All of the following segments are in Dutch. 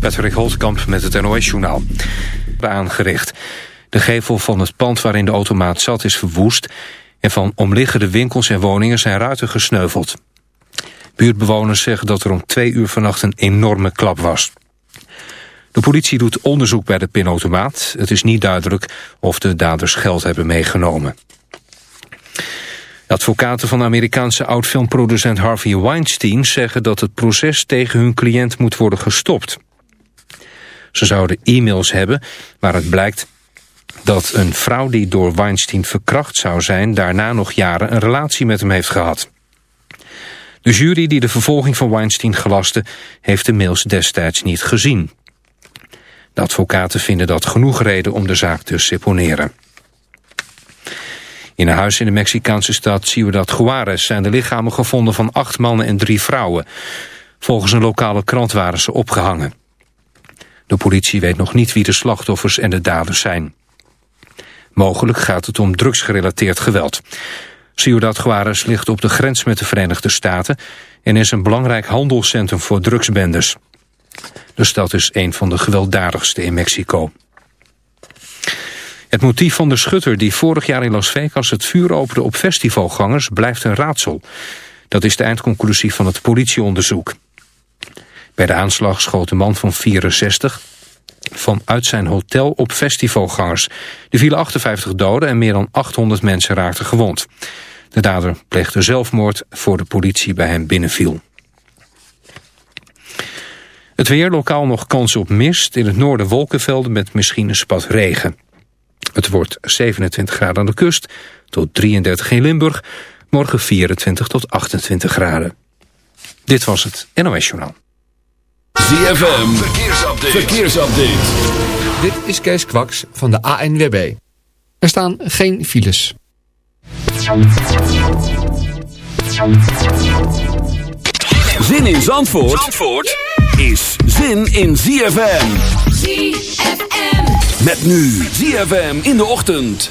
Patrick Holtkamp met het NOS-journaal. Aangericht. De gevel van het pand waarin de automaat zat is verwoest... en van omliggende winkels en woningen zijn ruiten gesneuveld. Buurtbewoners zeggen dat er om twee uur vannacht een enorme klap was. De politie doet onderzoek bij de pinautomaat. Het is niet duidelijk of de daders geld hebben meegenomen. De advocaten van Amerikaanse oud-filmproducent Harvey Weinstein zeggen dat het proces tegen hun cliënt moet worden gestopt. Ze zouden e-mails hebben waaruit blijkt dat een vrouw die door Weinstein verkracht zou zijn... daarna nog jaren een relatie met hem heeft gehad. De jury die de vervolging van Weinstein gelaste... heeft de mails destijds niet gezien. De advocaten vinden dat genoeg reden om de zaak te seponeren. In een huis in de Mexicaanse stad Ciudad Juarez zijn de lichamen gevonden van acht mannen en drie vrouwen. Volgens een lokale krant waren ze opgehangen. De politie weet nog niet wie de slachtoffers en de daders zijn. Mogelijk gaat het om drugsgerelateerd geweld. Ciudad Juarez ligt op de grens met de Verenigde Staten... en is een belangrijk handelscentrum voor drugsbendes. De stad is een van de gewelddadigste in Mexico. Het motief van de schutter die vorig jaar in Las Vegas het vuur opende op festivalgangers blijft een raadsel. Dat is de eindconclusie van het politieonderzoek. Bij de aanslag schoot een man van 64 vanuit zijn hotel op festivalgangers. Er vielen 58 doden en meer dan 800 mensen raakten gewond. De dader pleegde zelfmoord voor de politie bij hem binnenviel. Het weer, lokaal nog kans op mist. In het noorden wolkenvelden met misschien een spat regen. Het wordt 27 graden aan de kust tot 33 in Limburg. Morgen 24 tot 28 graden. Dit was het NOS Journaal. ZFM, verkeersupdate. verkeersupdate. Dit is Kees Kwaks van de ANWB. Er staan geen files. Zin in Zandvoort, Zandvoort is zin in ZFM. ZFM. Met nu ZFM in de ochtend.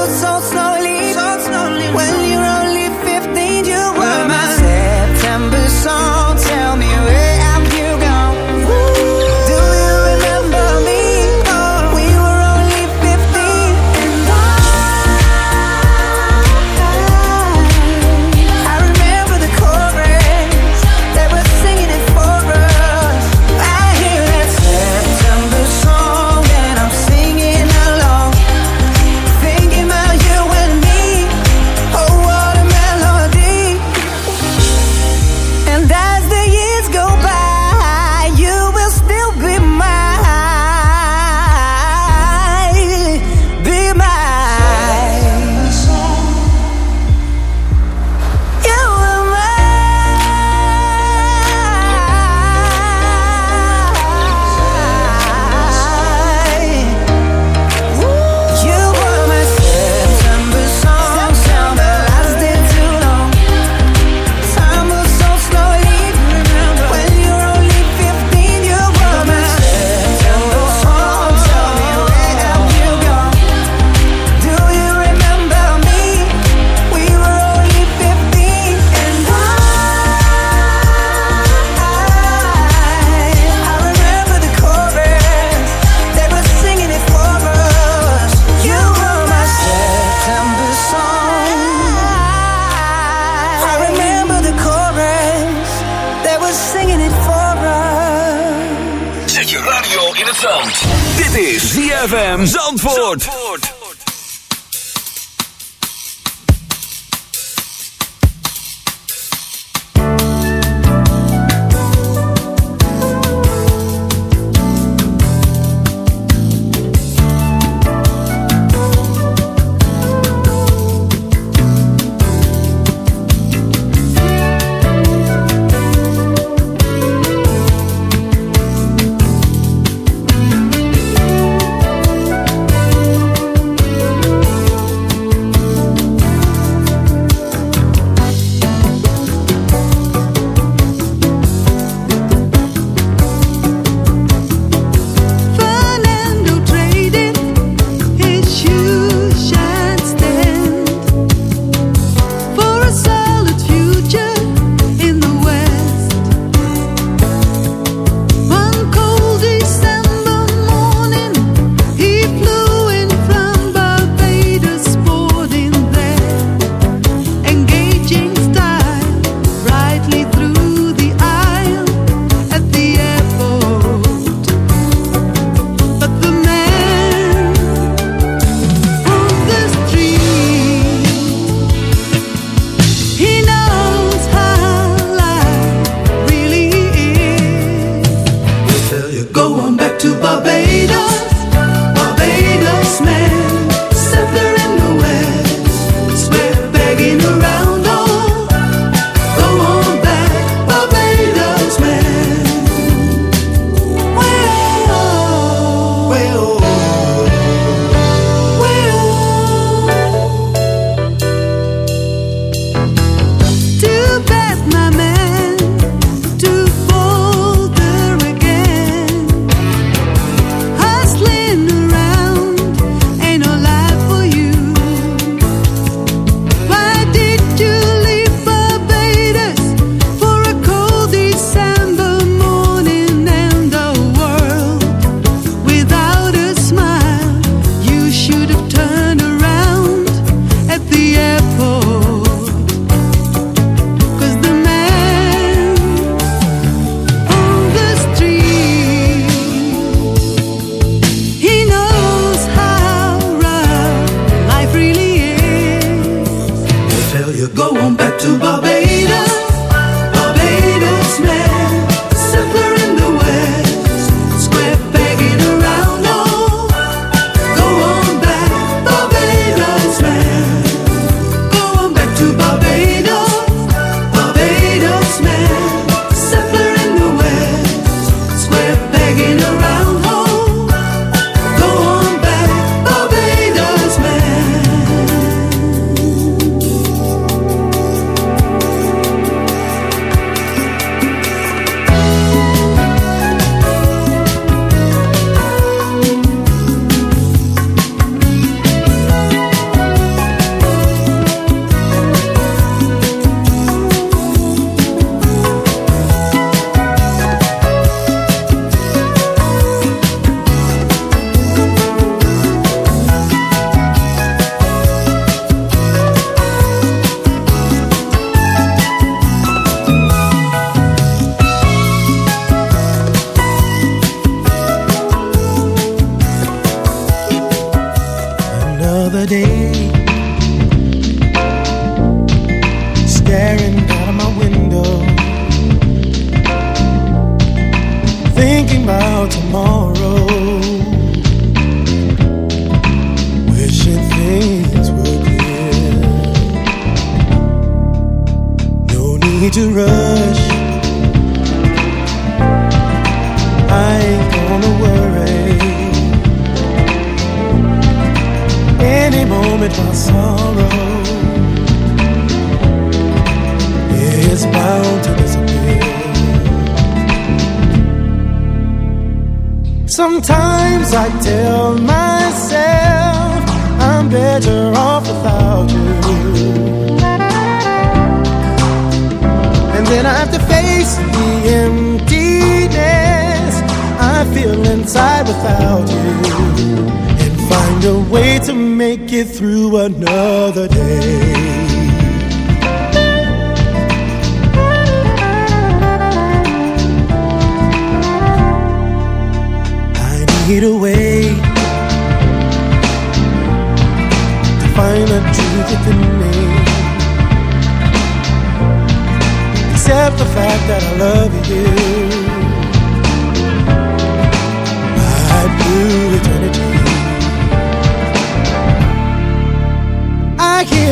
Zandvoort.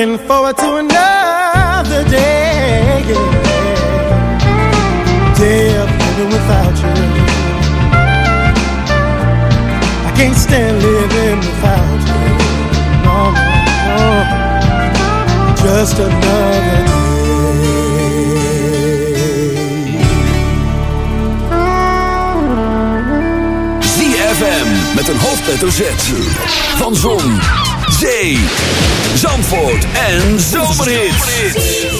Looking forward to another day. Day of living without you. I can't stand living without you. No, no, no. Just another day. Met een hoofdletter Z. Van Zon, Zee, en Zomerhits.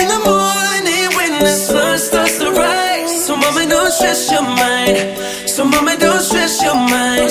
in the morning when the sun starts to rise. So, mama, don't stress your mind. So, mama, don't stress your mind.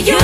you.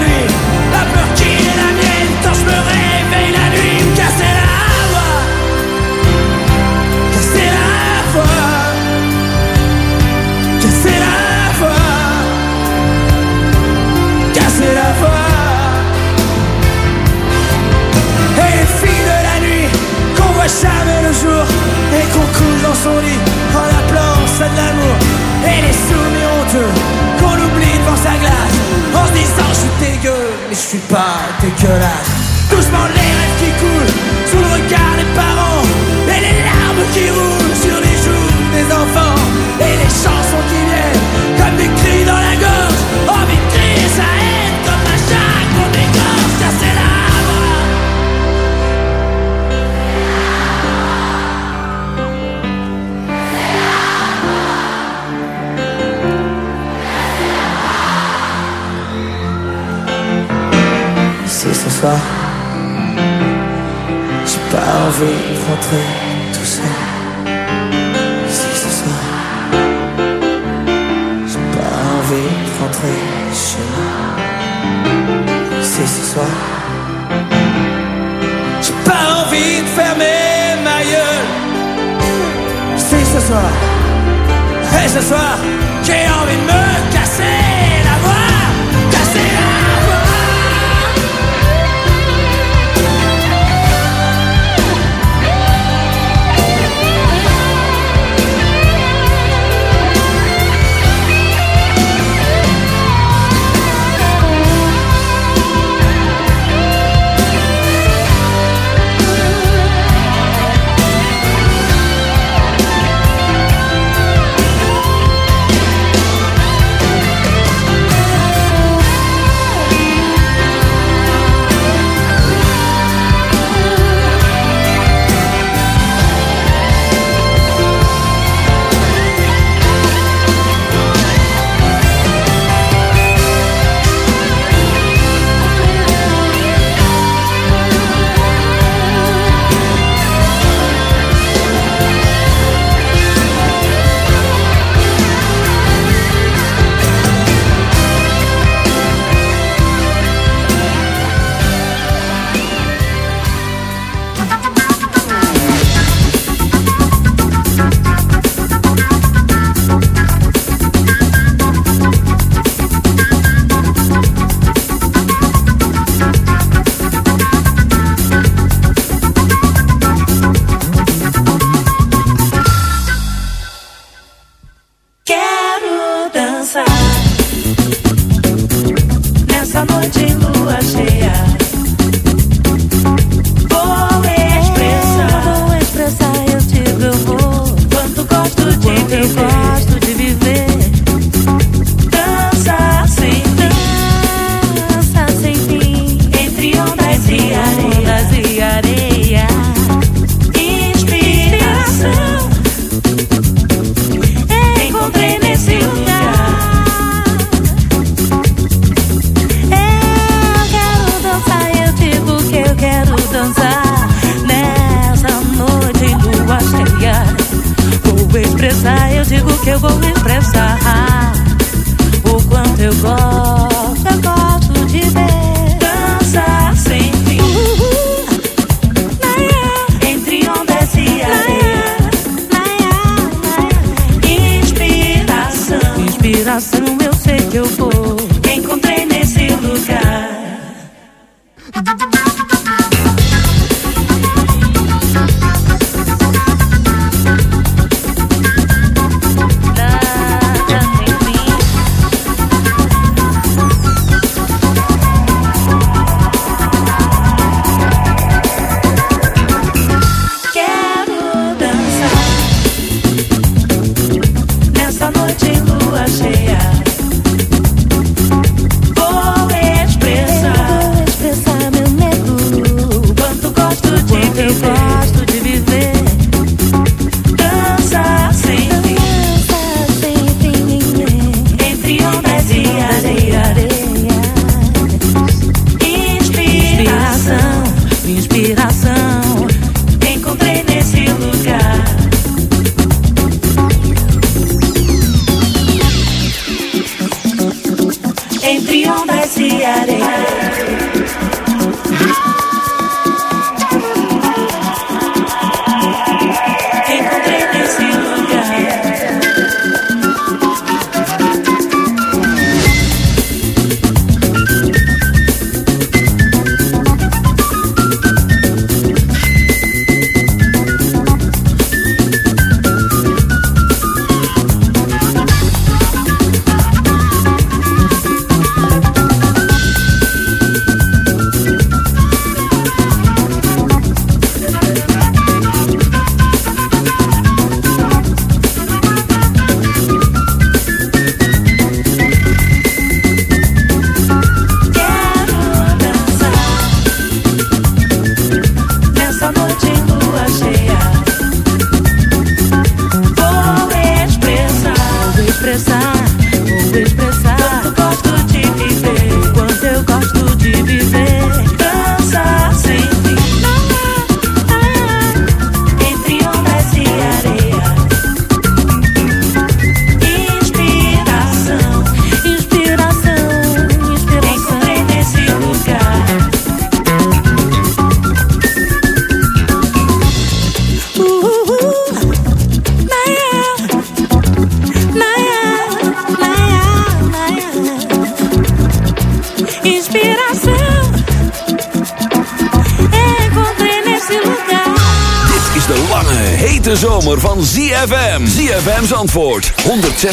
6.9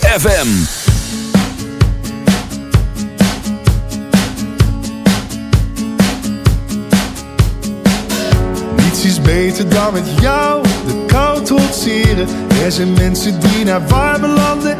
FM. Niets is beter dan met jou de kou trotseren. Er zijn mensen die naar warme landen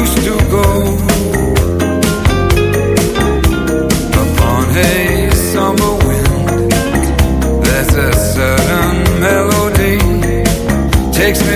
used to go. Upon a summer wind There's a certain melody Takes me